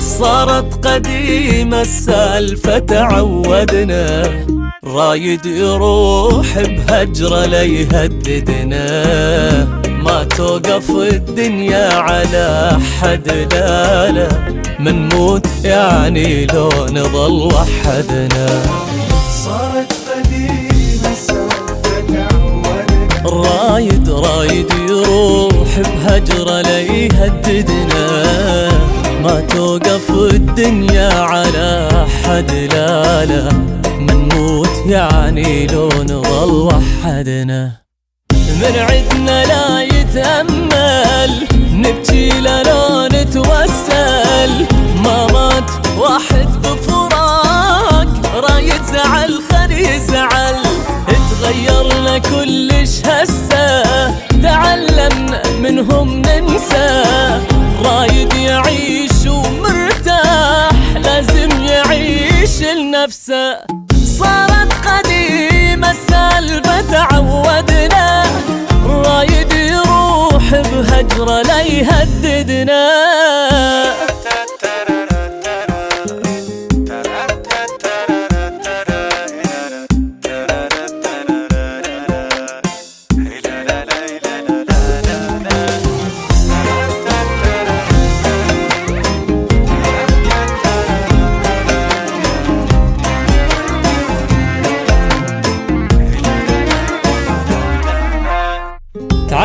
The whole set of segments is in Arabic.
صارت قديمة السالفة تعودنا. رايد يروح بهجرة ليهددنا. ما توقف الدنيا على حد لا منموت يعني لو نظل وحدنا. صارت قديمة تعودنا رايد رايد يروح بهجرة ليهددنا. ما توقف الدنيا على حد لا لا. منموت يعني لو نظل وحدنا. من عدنا لا يتأمل واحد بفراق رايد زعل خلي يزعل تغيرنا كلش هسه تعلمنا منهم ننسى. رايد يعيش ومرتاح لازم يعيش لنفسه. صارت قديمة السالفة تعودنا. رايد يروح بهجرة ليهددنا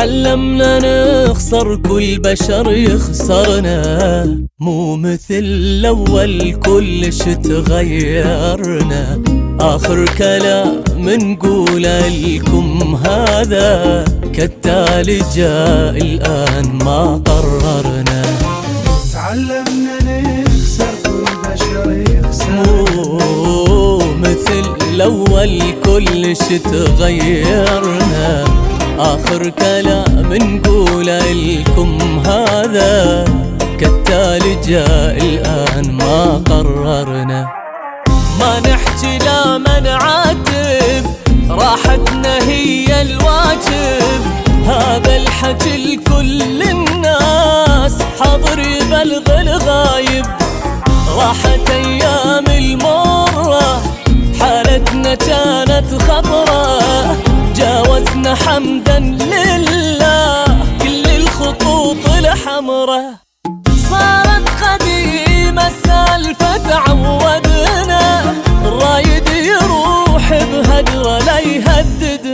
تعلمنا نخسر كل بشر يخسرنا. مو مثل الأول كلش تغيرنا آخر كلام نقوله لكم هذا كالتالي جاء الآن ما قررنا. تعلمنا نخسر كل بشر يخسر مو مثل الأول كلش تغيرنا آخر كلام نقوله لكم هذا كالتالي جاء الآن ما قررنا. ما نحكي لا ما نعاتب راحتنا هي الواجب. هذا الحكي لكل الناس حاضر يبلغ الغايب. راحت أيام المره حمدا لله كل الخطوط الحمره صارت قديمة السالفة تعودنا. رايد يروح بهجرة ليهدد